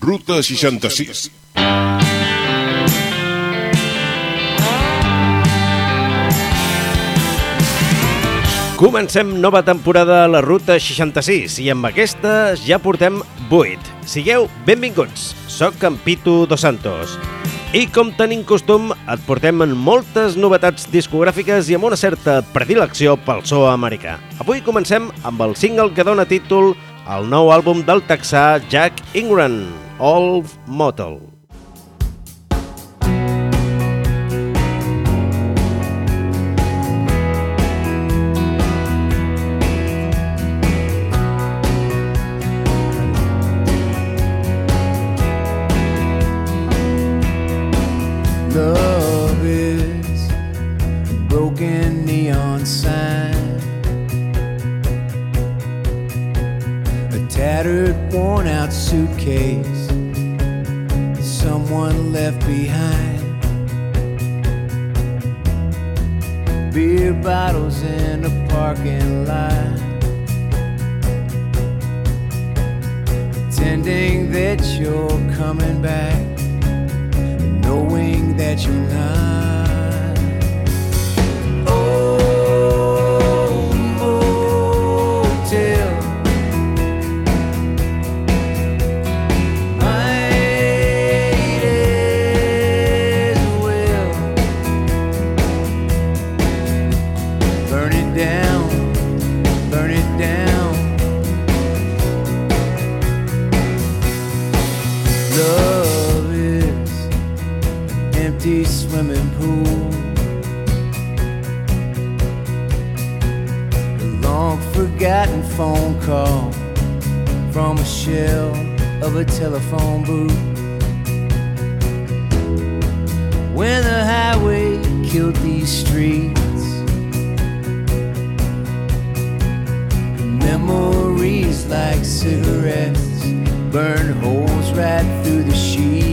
Ruta 66. Comencem nova temporada a la Ruta 66 i amb aquesta ja portem 8. Sigueu benvinguts, soc en Pitu Dos Santos. I com tenim costum, et portem en moltes novetats discogràfiques i amb una certa predilecció pel so americà. Avui comencem amb el single que dona títol al nou àlbum del texà Jack Ingram, All Motel. Empty swimming pool. A long forgotten phone call from a shell of a telephone booth. When the highway killed these streets, memories like cigarettes burn holes right through the sheets.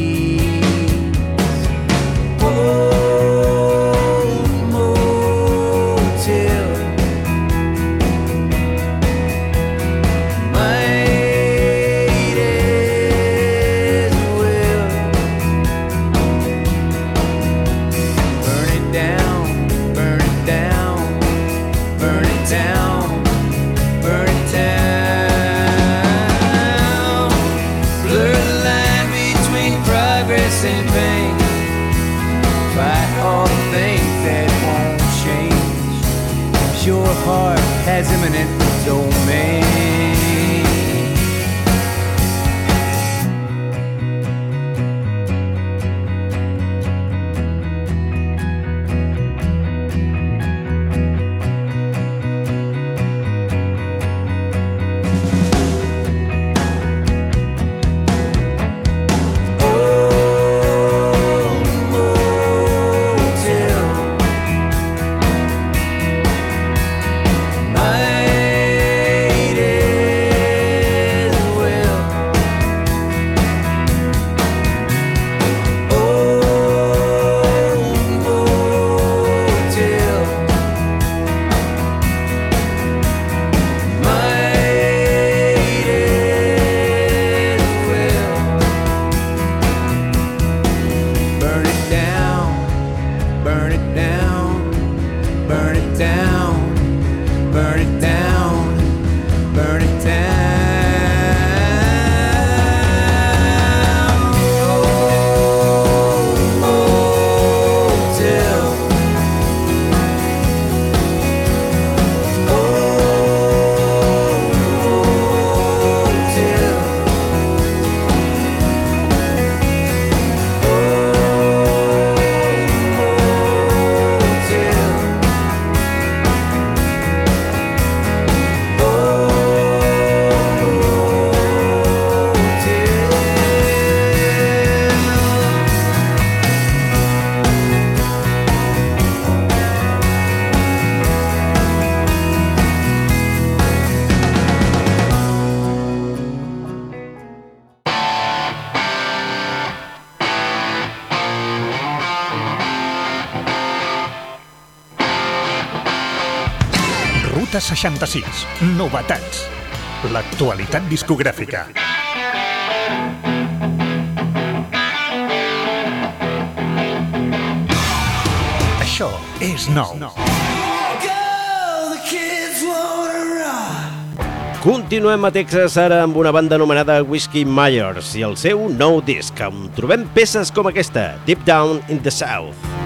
66. Novetats. L'actualitat discogràfica. Això és nou. Continuem a Texas ara amb una banda anomenada Whiskey Myers i el seu nou disc, on trobem peces com aquesta, Deep Down in the South.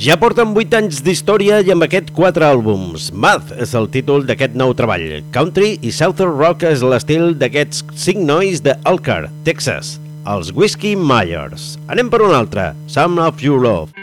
Ja porten 8 anys d'història i amb aquest 4 àlbums. Math és el títol d'aquest nou treball. Country i Southern Rock és l'estil d'aquests 5 nois de Elkhart, Texas, els Whiskey Myers. Anem per un altre, Some of Your Love.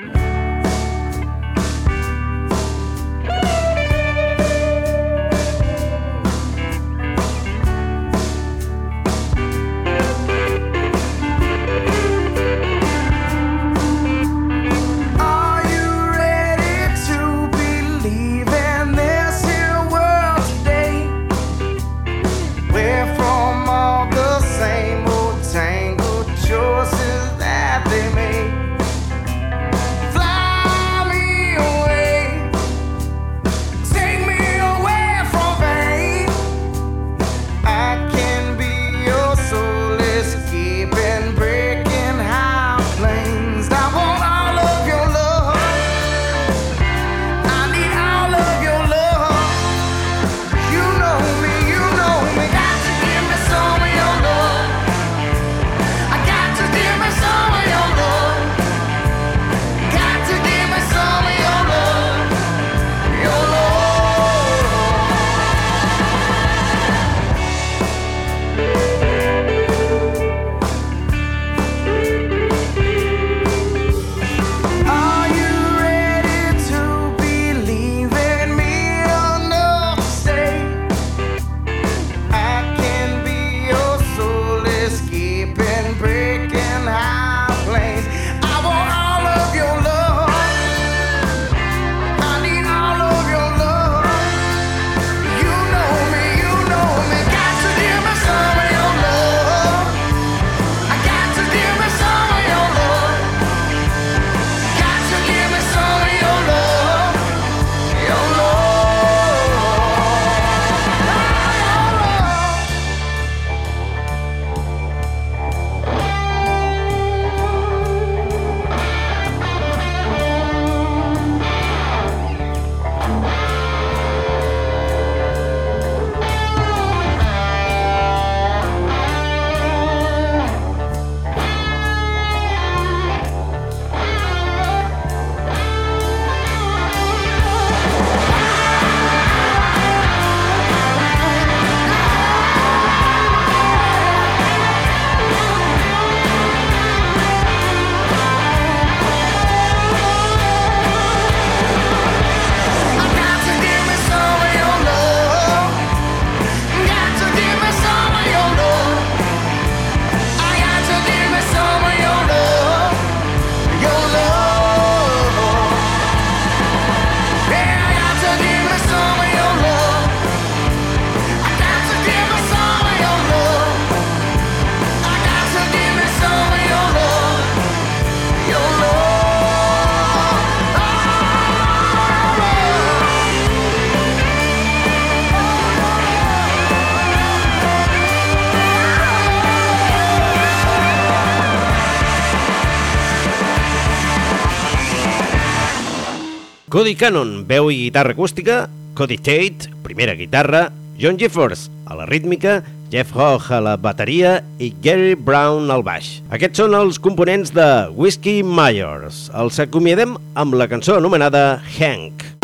Cody Cannon, veu i guitarra acústica, Cody Tate, primera guitarra, John Jeffers, a la rítmica, Jeff Hoch a la bateria i Gary Brown al baix. Aquests són els components de Whiskey Myers. Els acomiadem amb la cançó anomenada Hank.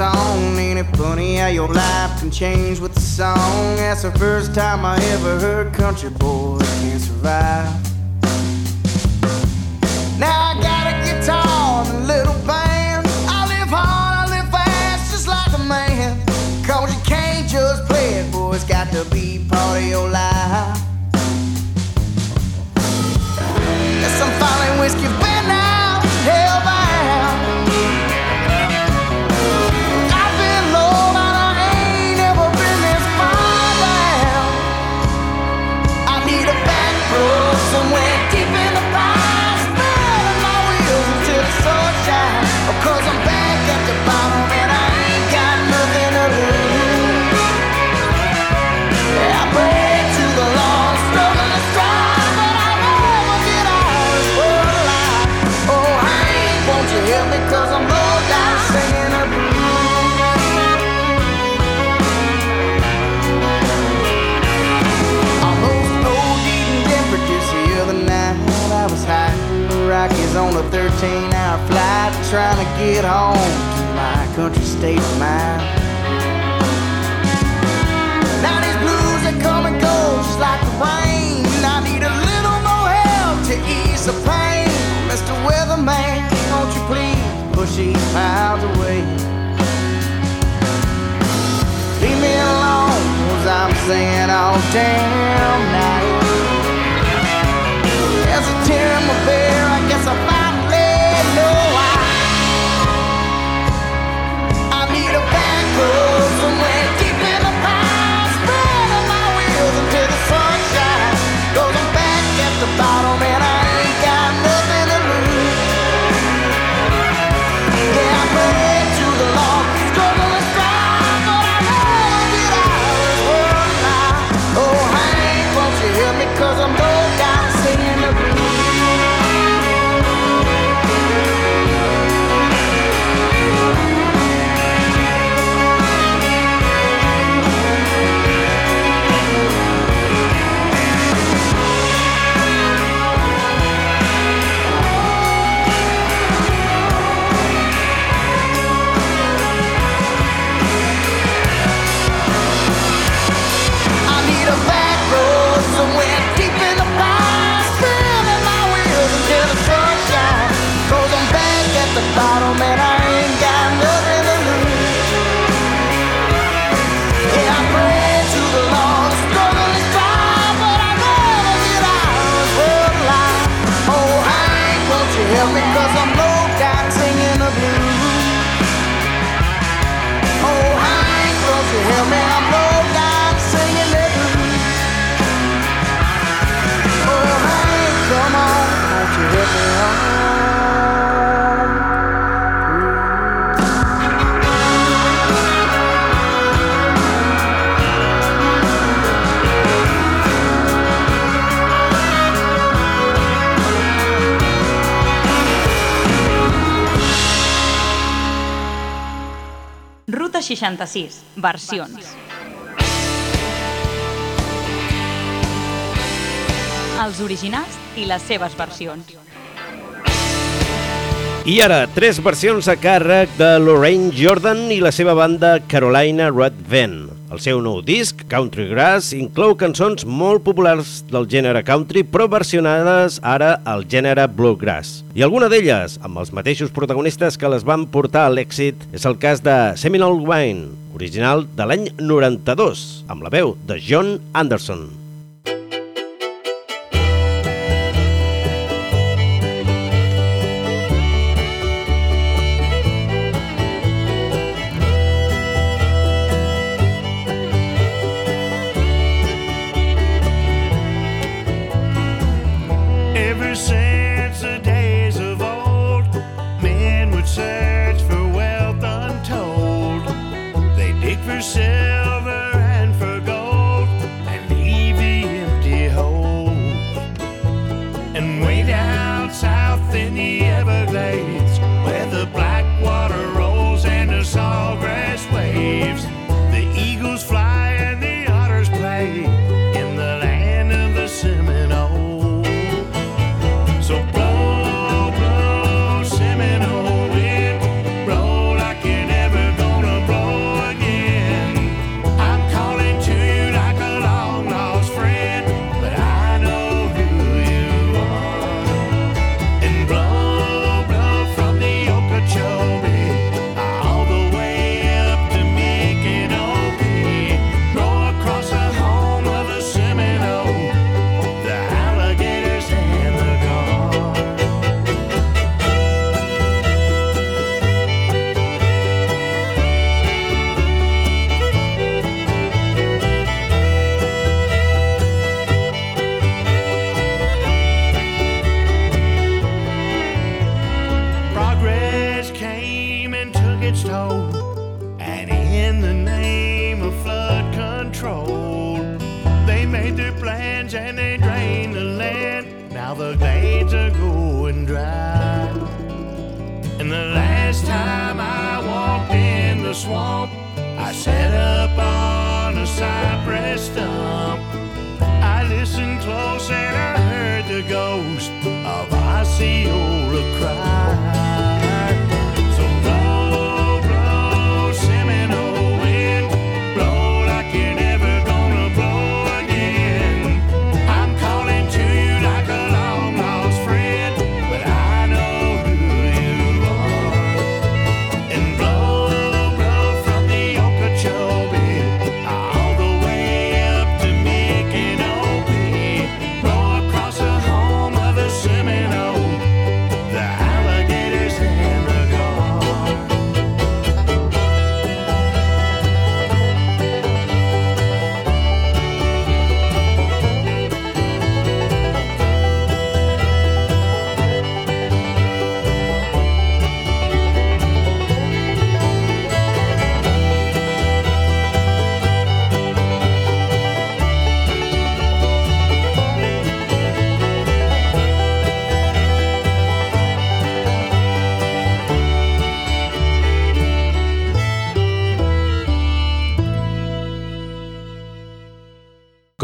Is on. Ain't it funny how your life can change with the song? That's the first time I ever heard country boys can't survive. Now I got a guitar and a little band. I live hard, I live fast, just like a man. Cause you can't just play it, boy, it's got to be part of your life. Yes, I'm filing whiskey bad 13 hour flight trying to get home to my country state of mind. Now these blues that come and go just like the rain. I need a little more help to ease the pain. Mr. Weatherman, won't you please push these miles away? Leave me alone, cause I'm saying all damn won't 66, versions. Els originals i les seves versions. I ara, tres versions a càrrec de Lorraine Jordan i la seva banda Carolina Redven. El seu nou disc, Country Grass, inclou cançons molt populars del gènere country, però versionades ara al gènere bluegrass. I alguna d'elles, amb els mateixos protagonistes que les van portar a l'èxit, és el cas de Seminole Wine, original de l'any 92, amb la veu de John Anderson.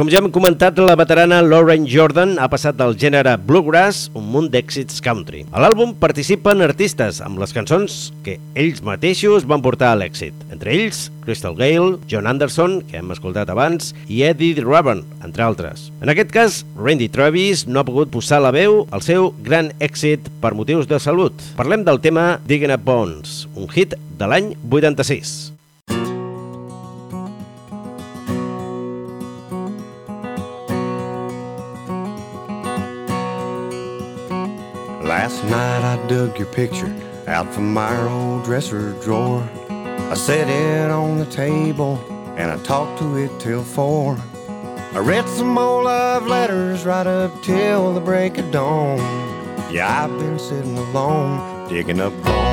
Com ja hem comentat, la veterana Lauren Jordan ha passat del gènere bluegrass un munt d'èxits country. A l'àlbum participen artistes amb les cançons que ells mateixos van portar a l'èxit. Entre ells, Crystal Gale, John Anderson, que hem escoltat abans, i Eddie Rabin, entre altres. En aquest cas, Randy Travis no ha pogut posar la veu al seu gran èxit per motius de salut. Parlem del tema Digging Up Bones, un hit de l'any 86. Last night I dug your picture out from my old dresser drawer. I set it on the table and I talked to it till four. I read some old love letters right up till the break of dawn. Yeah, I've been sitting alone digging up bones.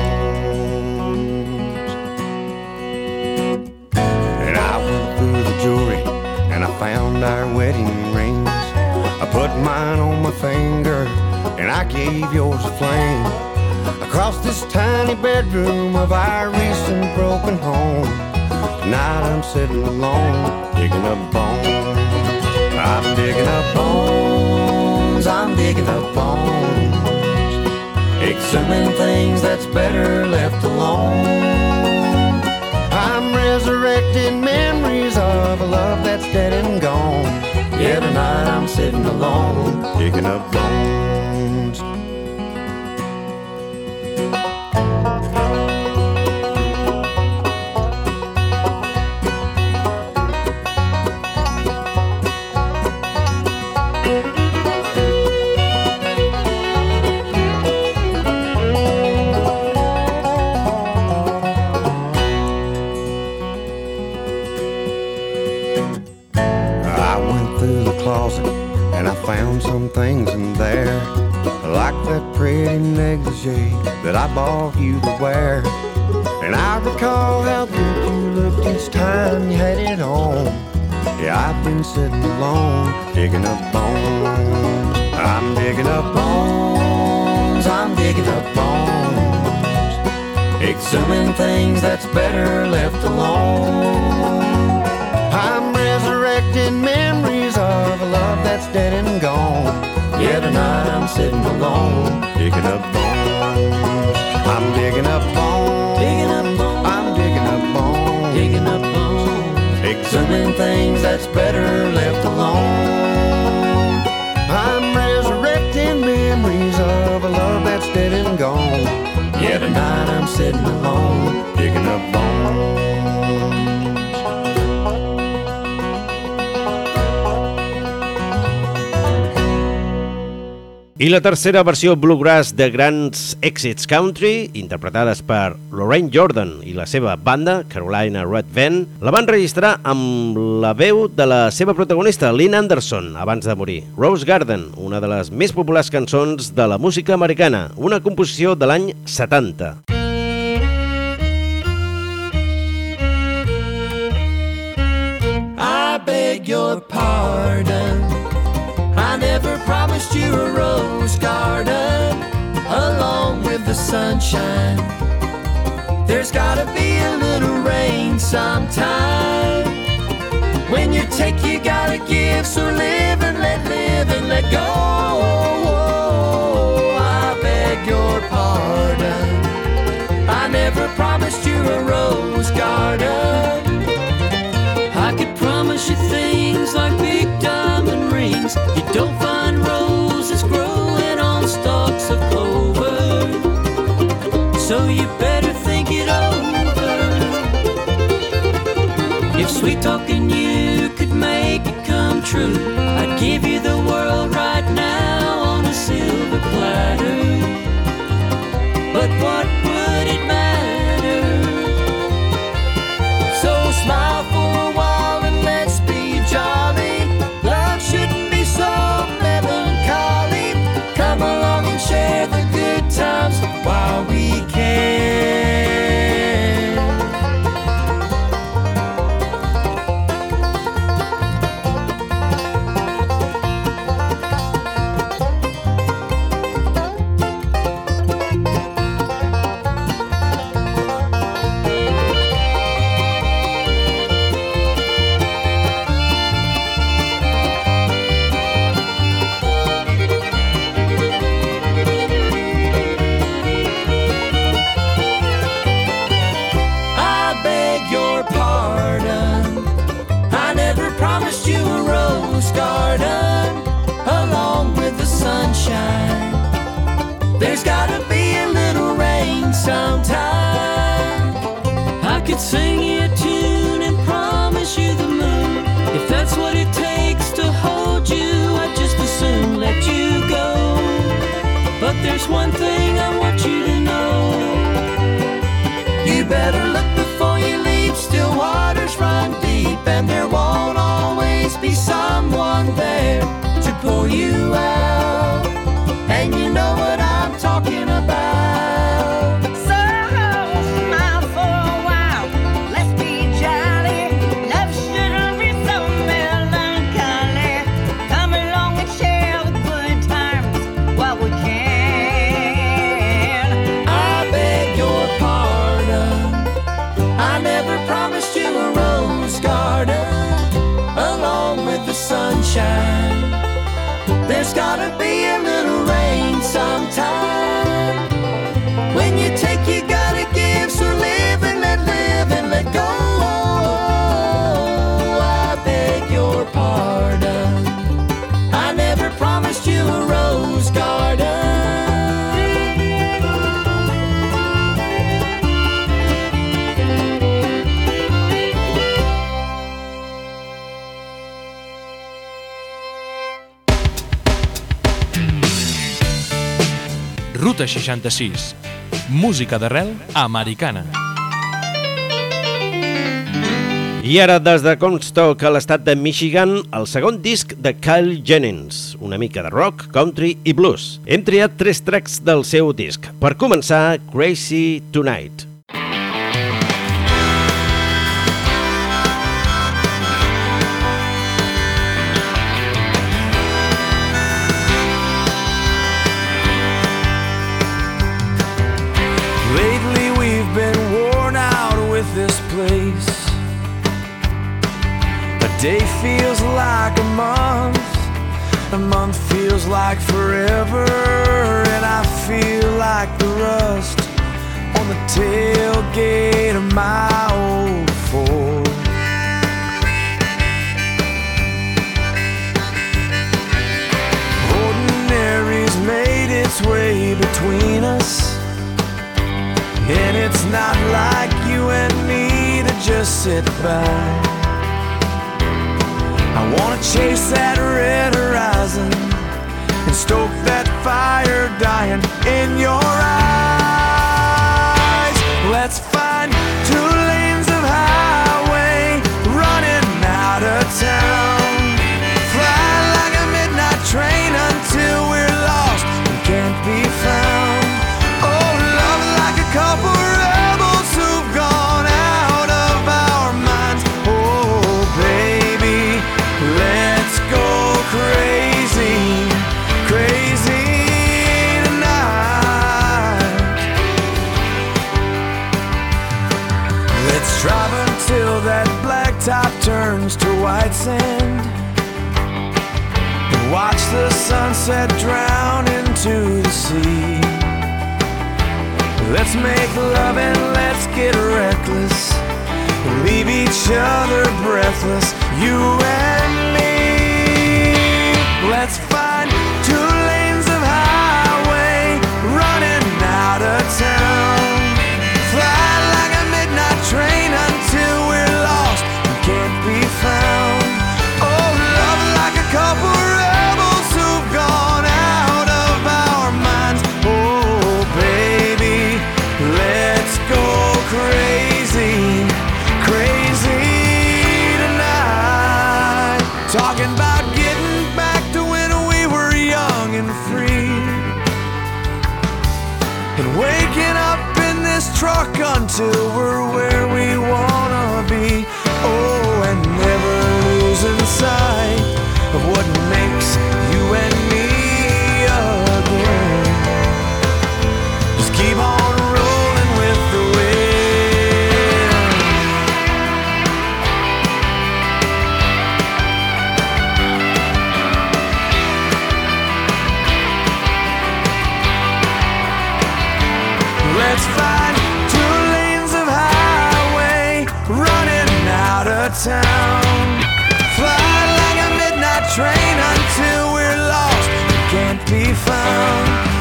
And I went through the jewelry and I found our wedding rings. I put mine on my finger and I gave yours a flame. Across this tiny bedroom of our recent broken home. Tonight I'm sitting alone, digging up bones. I'm digging up bones, I'm digging up bones. Exhuming things that's better left alone. I'm resurrecting memories of a love that's dead and gone. Yeah, tonight I'm sitting alone, digging up bones. That I bought you to wear. And I recall how good you looked each time you had it on. Yeah, I've been sitting alone, digging up bones. I'm digging up bones, I'm digging up bones, exhuming things that's better left alone. I'm resurrecting memories of a love that's dead and gone. Yet tonight I'm sitting alone, digging up bones. I'm digging up bones, Digging up bones. I'm digging up bones, Digging up bones. exhuming things that's better I la tercera versió bluegrass de grans èxits country, interpretades per Lorraine Jordan i la seva banda, Carolina Red Van, la van registrar amb la veu de la seva protagonista, Lynn Anderson, abans de morir. Rose Garden, una de les més populars cançons de la música americana, una composició de l'any 70. I beg your pardon. You a rose garden along with the sunshine. There's gotta be a little rain sometime. When you take, you gotta give. So live and let live and let go. I beg your pardon. I never promised you a rose garden. I could promise you things like big sweet talking you could make it come true, I'd give you the world gotta be a little rain sometime. Ruta 66. Música d'arrel americana. I ara, des de Comstock, a l'estat de Michigan, el segon disc de Kyle Jennings, una mica de rock, country i blues. Hem triat tres tracks del seu disc. Per començar, Crazy Tonight. Day feels like a month, a month feels like forever, and I feel like the rust on the tailgate of my old Ford. Ordinary's made its way between us. And it's not like you and me to just sit by. I wanna chase that red horizon and stoke that fire dying in your eyes. Sunset drown into the sea. Let's make love and let's get reckless. Leave each other breathless, you and me. This truck until we're where we wanna be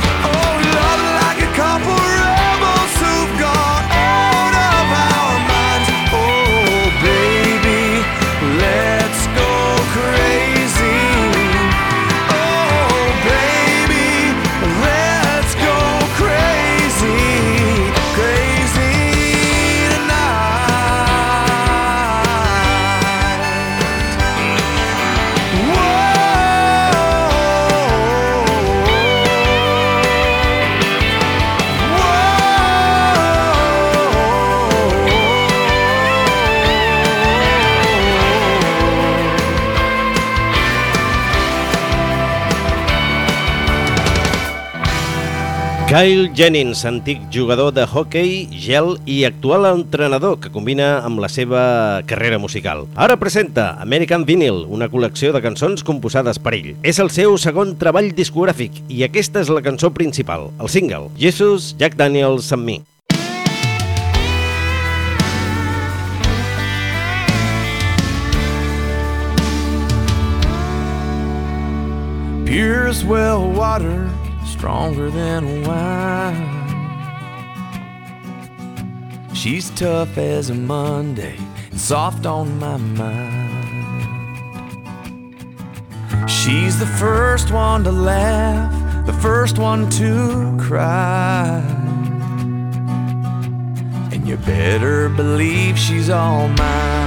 Kyle Jennings, antic jugador de hockey, gel i actual entrenador que combina amb la seva carrera musical. Ara presenta American Vinyl, una col·lecció de cançons composades per ell. És el seu segon treball discogràfic i aquesta és la cançó principal, el single, Jesus, Jack Daniels and Me. Pure as well water, stronger than wine. She's tough as a Monday and soft on my mind. She's the first one to laugh, the first one to cry. And you better believe she's all mine.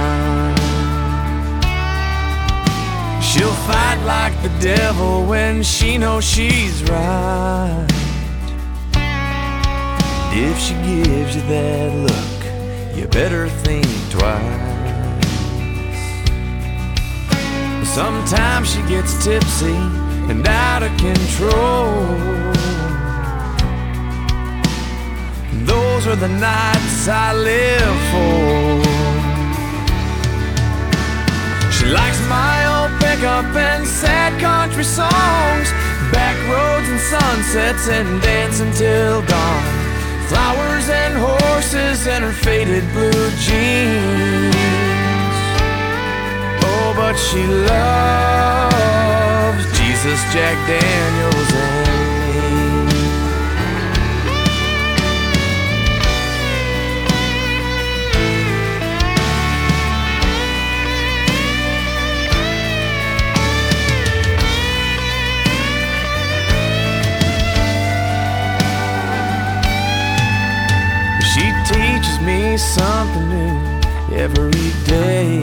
She'll fight like the devil when she knows she's right. If she gives you that look, you better think twice. Sometimes she gets tipsy and out of control. Those are the nights I live for. She likes my pickup and sad country songs, back roads and sunsets and dancing till dawn. Flowers and horses and her faded blue jeans. Oh, but she loves Jesus, Jack Daniels, me something new every day.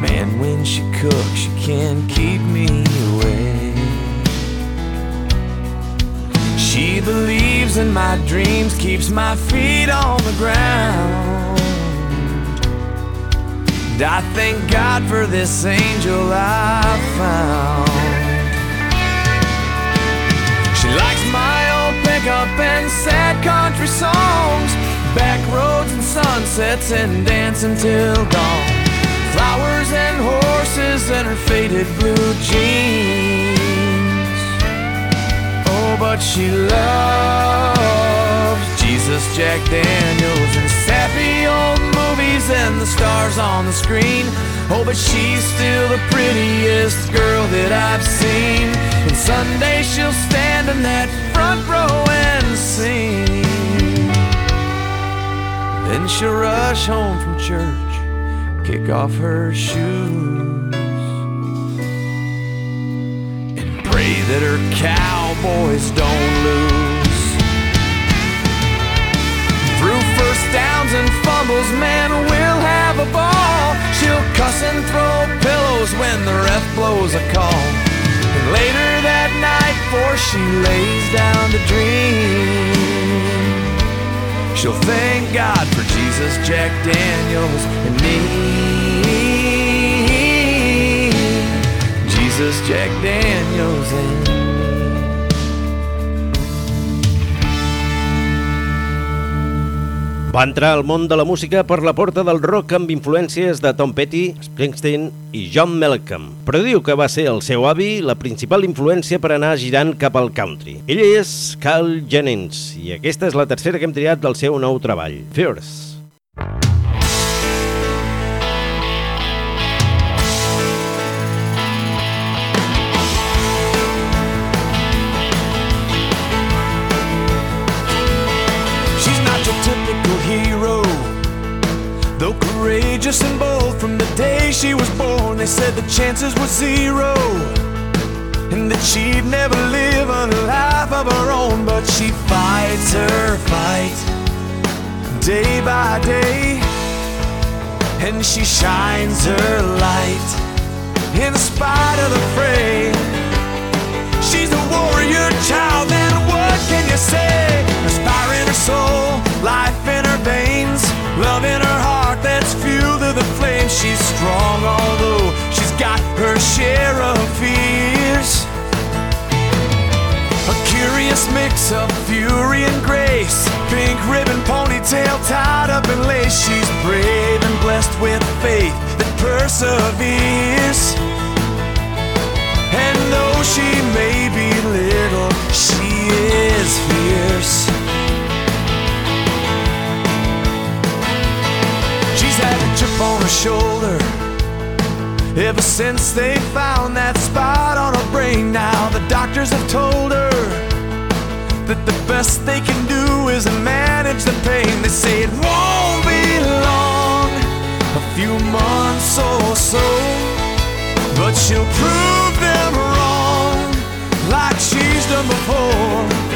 Man, when she cooks, she can't keep me away. She believes in my dreams, keeps my feet on the ground. And I thank God for this angel I found. She likes my pickup and sad country songs, back roads and sunsets and dancing till dawn. Flowers and horses and her faded blue jeans. Oh, but she loves Jesus, Jack Daniels, and sappy old movies and the stars on the screen. Oh, but she's still the prettiest girl that I've seen. And Sunday she'll stand in that front row and sing. Then she'll rush home from church, kick off her shoes, and pray that her cowboys don't lose. Through first downs and fumbles, man, we'll have a ball. She'll cuss and throw pillows when the ref blows a call. Later that night, before she lays down to dream, she'll thank God for Jesus, Jack Daniels, and me. Jesus, Jack Daniels, Va entrar al món de la música per la porta del rock amb influències de Tom Petty, Springsteen i John Mellencamp, però diu que va ser el seu avi la principal influència per anar girant cap al country. Ell és Carl Jennings i aquesta és la tercera que hem triat del seu nou treball, Fierce. She's courageous and bold from the day she was born, they said the chances were zero. And that she'd never live a life of her own. But she fights her fight day by day. And she shines her light in spite of the fray. She's a warrior child, and what can you say? Fire in her soul, life in her veins, love in her heart that's flame. She's strong, although she's got her share of fears. A curious mix of fury and grace. Pink ribbon ponytail tied up in lace. She's brave and blessed with faith that perseveres. And though she may be little, she is fierce. On her shoulder ever since they found that spot on her brain. Now the doctors have told her that the best they can do is manage the pain. They say it won't be long, a few months or so. But she'll prove them wrong like she's done before.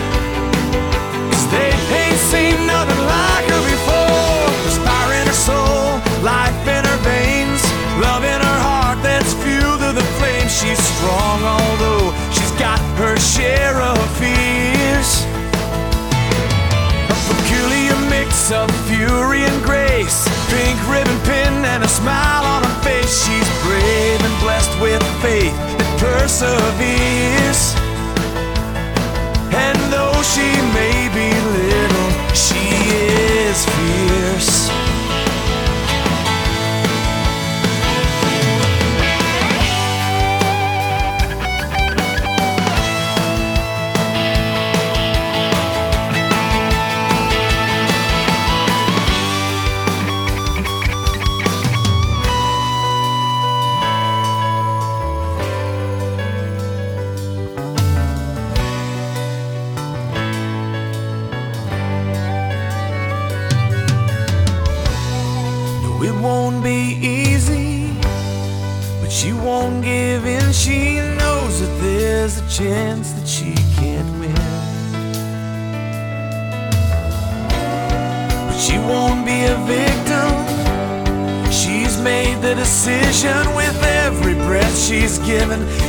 Strong, although she's got her share of fears. A peculiar mix of fury and grace. Pink ribbon pin and a smile on her face. She's brave and blessed with faith that perseveres. And though she may be little,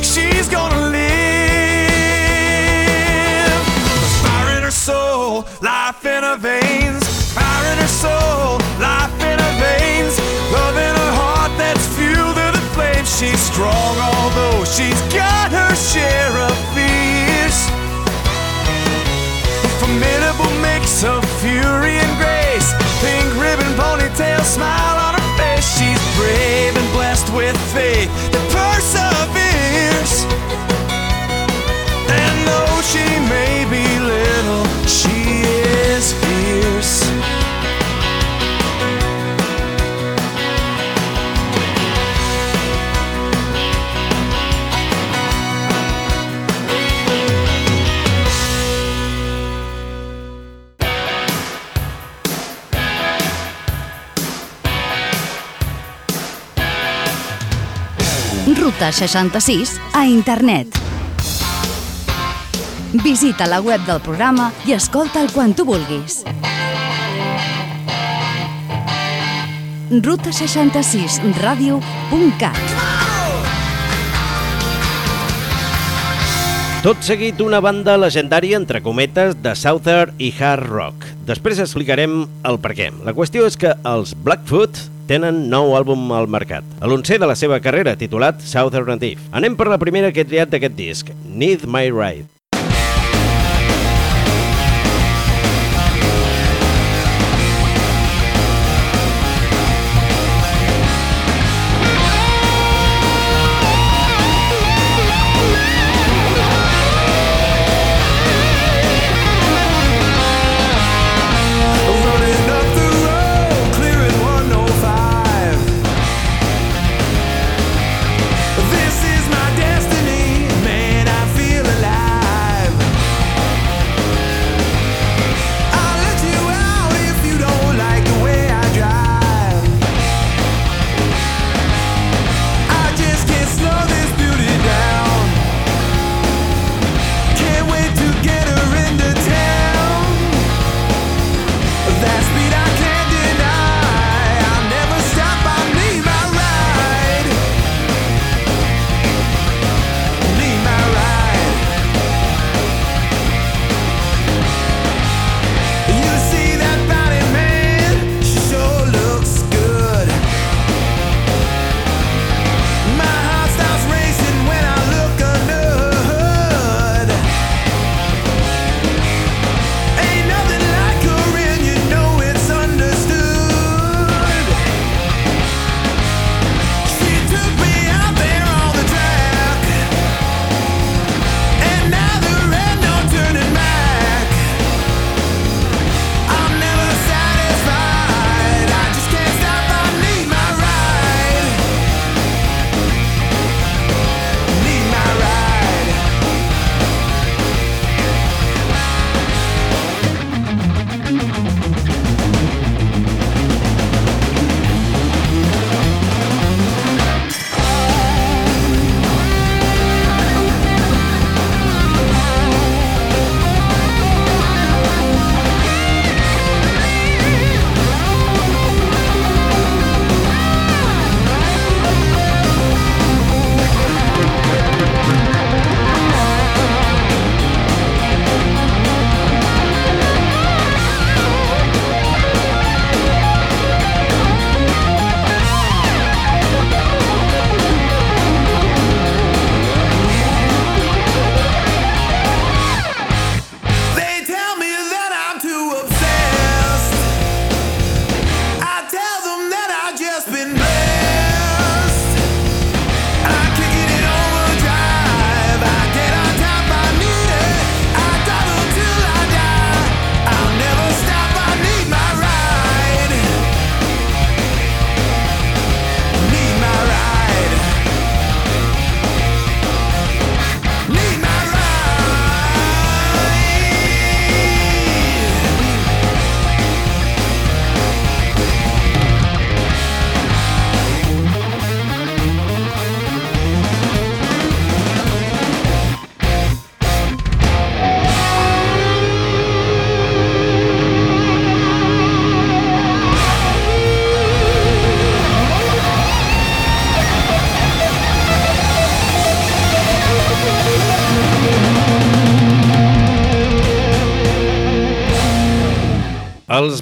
She's gonna live. Fire in her soul, life in her veins. Fire in her soul, life in her veins. Love in her heart that's fueled to the flame. She's strong, although she's got her share of fears. A formidable mix of fury and grace. Pink ribbon, ponytail, smile on her face. She's brave and blessed with faith that she may be little, she is fierce. Ruta 66 a internet. Visita la web del programa i escolta'l quan tu vulguis. ruta66radio.cat Tot seguit una banda legendària entre cometes de Southern i Hard Rock. Després explicarem el per què. La qüestió és que els Blackfoot tenen nou àlbum al mercat. A l'oncer de la seva carrera, titulat Southern Native. Anem per la primera que he triat d'aquest disc, Need My Ride.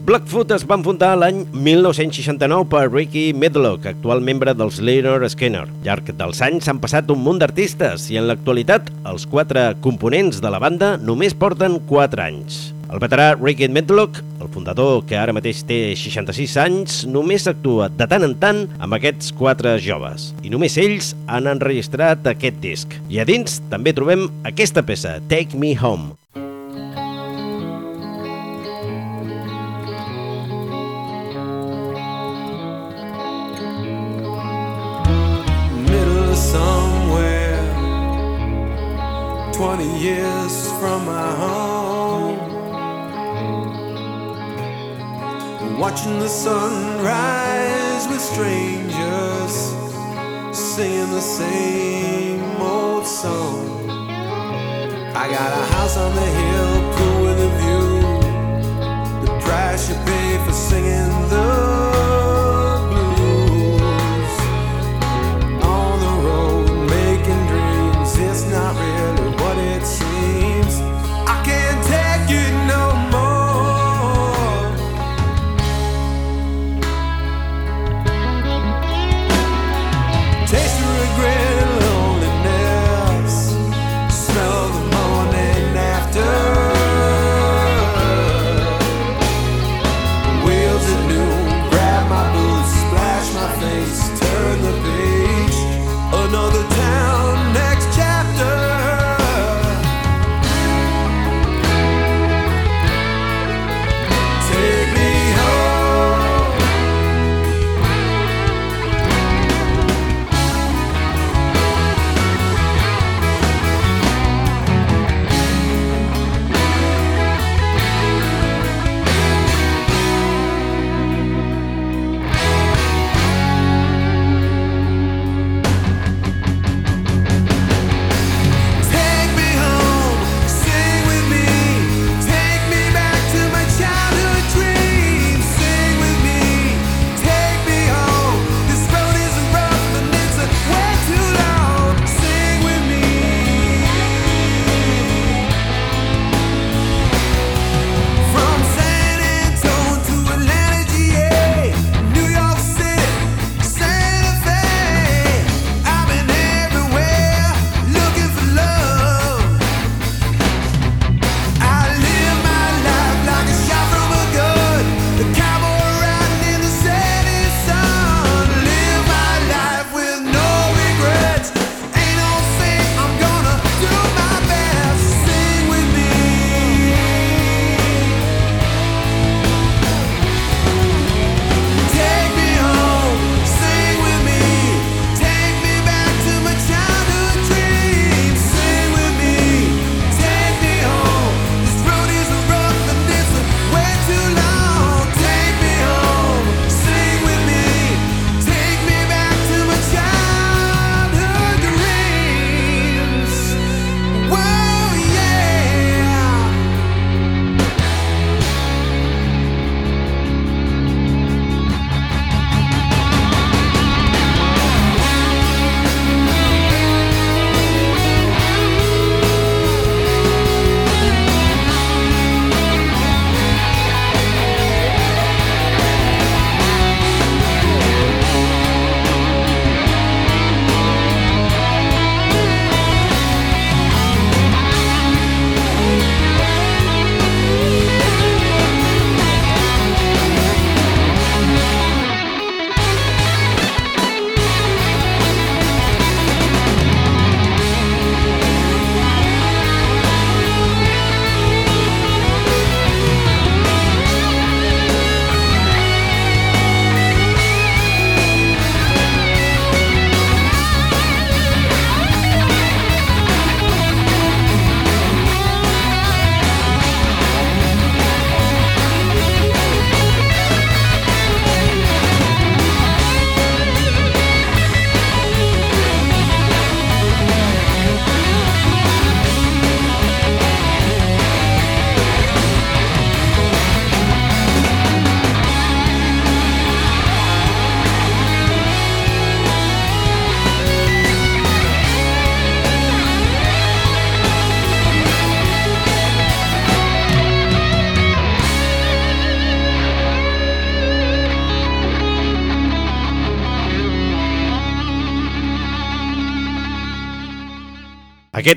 Blackfoot es van fundar l'any 1969 per Ricky Medlock, actual membre dels Leonard Skinner. Llarg dels anys s'han passat un munt d'artistes i en l'actualitat els quatre components de la banda només porten 4 anys. El veterà Ricky Medlock, el fundador que ara mateix té 66 anys, només actua de tant en tant amb aquests quatre joves. I només ells han enregistrat aquest disc. I a dins també trobem aquesta peça, Take Me Home. 20 years from my home. Watching the sun rise with strangers singing the same old song. I got a house on the hill pool with a view. The price you pay for singing the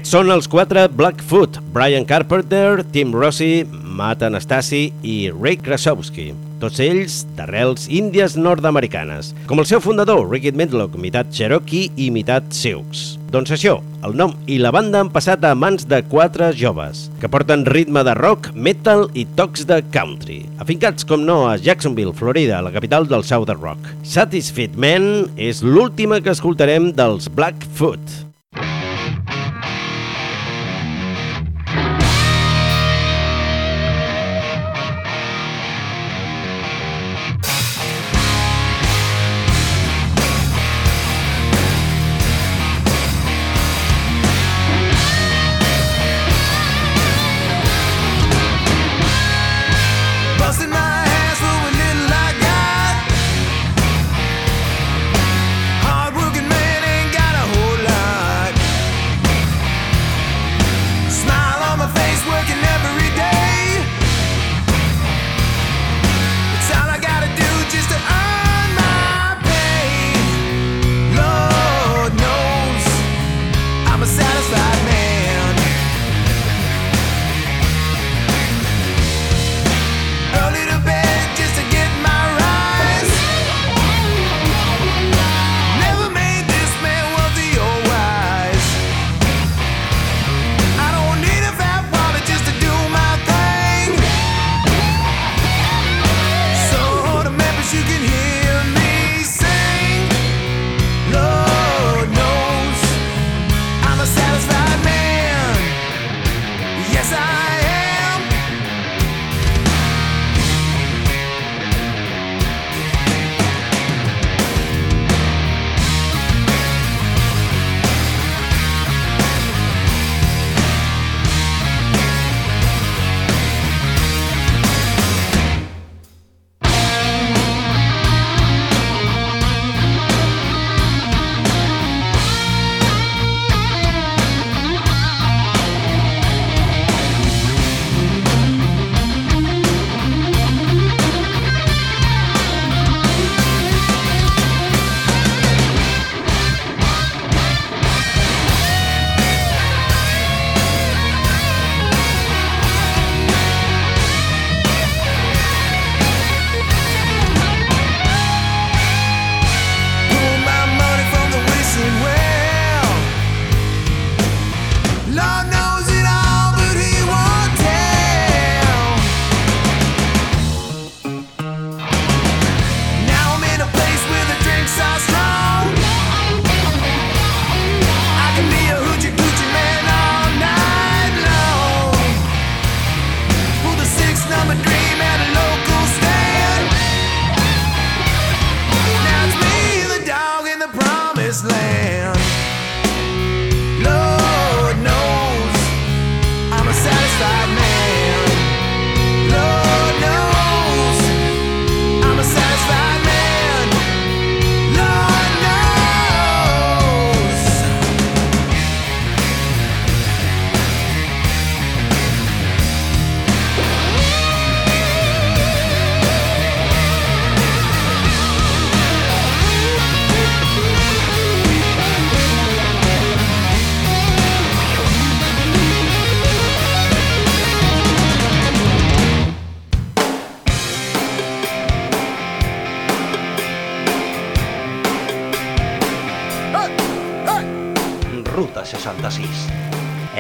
són els quatre Blackfoot, Brian Carpenter, Tim Rossi, Matt Anastasi i Ray Krasowski, tots ells d'arrels índies nord-americanes, com el seu fundador, Ricky Medlock, mitat Cherokee i mitat Sioux. Doncs això, el nom i la banda han passat a mans de quatre joves, que porten ritme de rock, metal i tocs de country, afincats com no a Jacksonville, Florida, la capital del Southern Rock. Satisfied Man és l'última que escoltarem dels Blackfoot.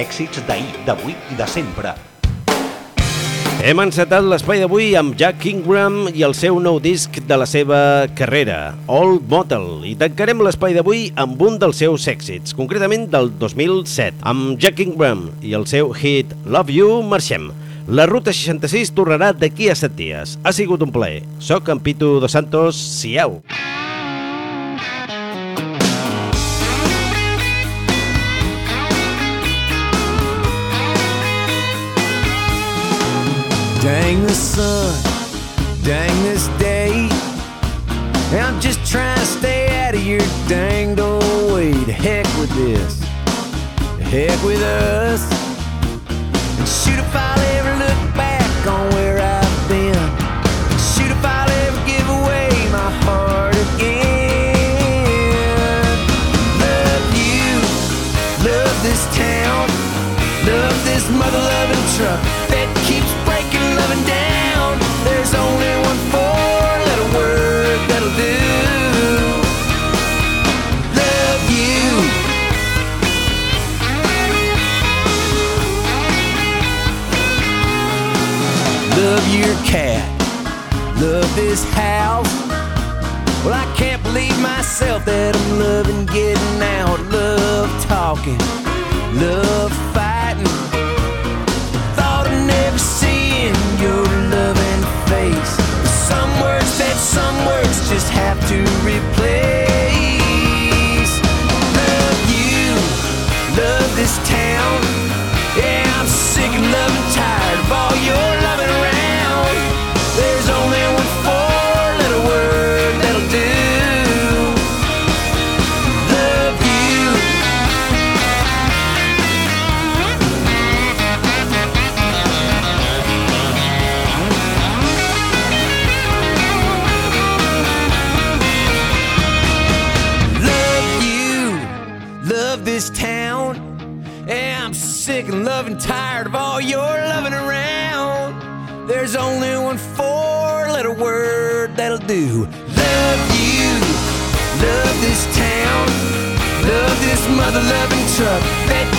Èxits d'ahir, d'avui i de sempre. Hem encetat l'espai d'avui amb Jack Ingram i el seu nou disc de la seva carrera, Old Motel, i tancarem l'espai d'avui amb un dels seus èxits, concretament del 2007. Amb Jack Ingram i el seu hit Love You, marxem. La Ruta 66 tornarà d'aquí a 7 dies. Ha sigut un plaer. Soc en Pitu Dos Santos. Siau! Dang the sun, dang this day. I'm just trying to stay out of your danged old way. To heck with this, to heck with us. And shoot if I'll ever look back on where I've been. Shoot if I'll ever give away my heart again. Love you, love this town. love this mother loving down. There's only one four-letter word that'll do. Love you. Love your cat. Love this house. Well, I can't believe myself that I'm loving getting out. Love talking. Love fighting. Face. Some words that some words just have to replace. Do. Love you. Love this town. Love this mother-loving truck that